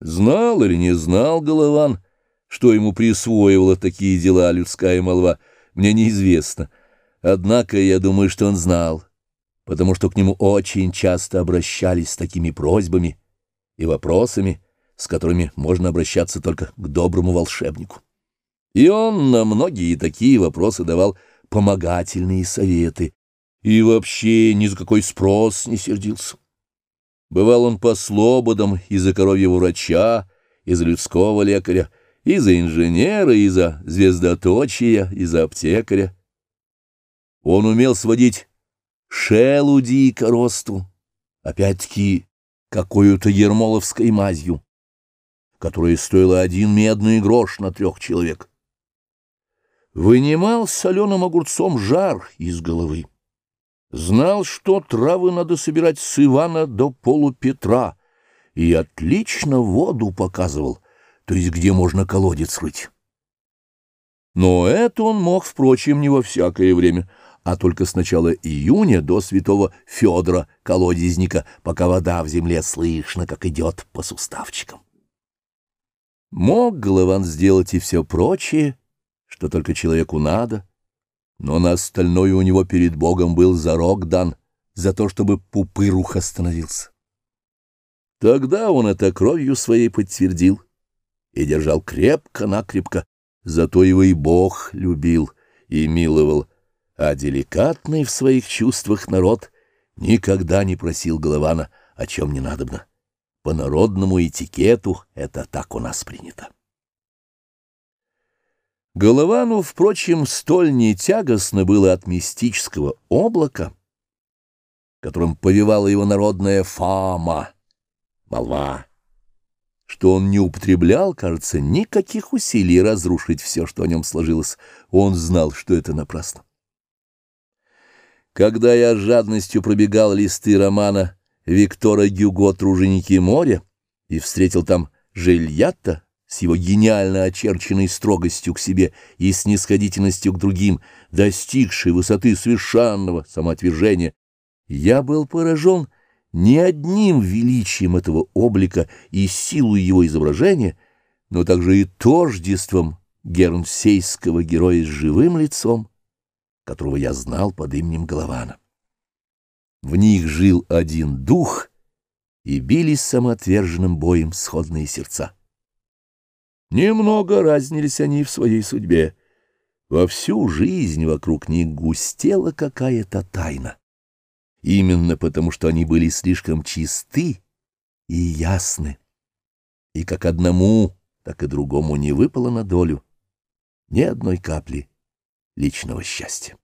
Знал или не знал Голован, что ему присвоивала такие дела людская молва, мне неизвестно. Однако я думаю, что он знал, потому что к нему очень часто обращались с такими просьбами и вопросами, с которыми можно обращаться только к доброму волшебнику. И он на многие такие вопросы давал помогательные советы, и вообще ни за какой спрос не сердился. Бывал он по слободам и за коровьего врача, и за людского лекаря, и за инженера, и за звездоточия, и за аптекаря. Он умел сводить шелуди и коросту, опять-таки какую-то ермоловской мазью, которая стоила один медный грош на трех человек. Вынимал соленым огурцом жар из головы. Знал, что травы надо собирать с Ивана до полупетра, и отлично воду показывал, то есть где можно колодец рыть. Но это он мог, впрочем, не во всякое время, а только с начала июня до святого Федора, колодезника, пока вода в земле слышно, как идет по суставчикам. Мог Голован сделать и все прочее, что только человеку надо — но на остальное у него перед Богом был зарок дан за то, чтобы пупырух остановился. Тогда он это кровью своей подтвердил и держал крепко-накрепко, зато его и Бог любил и миловал, а деликатный в своих чувствах народ никогда не просил Голована, о чем не надобно. По народному этикету это так у нас принято. Головану, впрочем, столь не тягостно было от мистического облака, которым повивала его народная фама, молва, что он не употреблял, кажется, никаких усилий разрушить все, что о нем сложилось. Он знал, что это напрасно. Когда я с жадностью пробегал листы романа Виктора Гюго «Труженики моря» и встретил там Жильятта, с его гениально очерченной строгостью к себе и снисходительностью к другим, достигшей высоты совершенного самоотвержения, я был поражен не одним величием этого облика и силой его изображения, но также и тождеством гернсейского героя с живым лицом, которого я знал под именем Голована. В них жил один дух, и бились самоотверженным боем сходные сердца. Немного разнились они в своей судьбе. Во всю жизнь вокруг них густела какая-то тайна. Именно потому, что они были слишком чисты и ясны. И как одному, так и другому не выпало на долю ни одной капли личного счастья.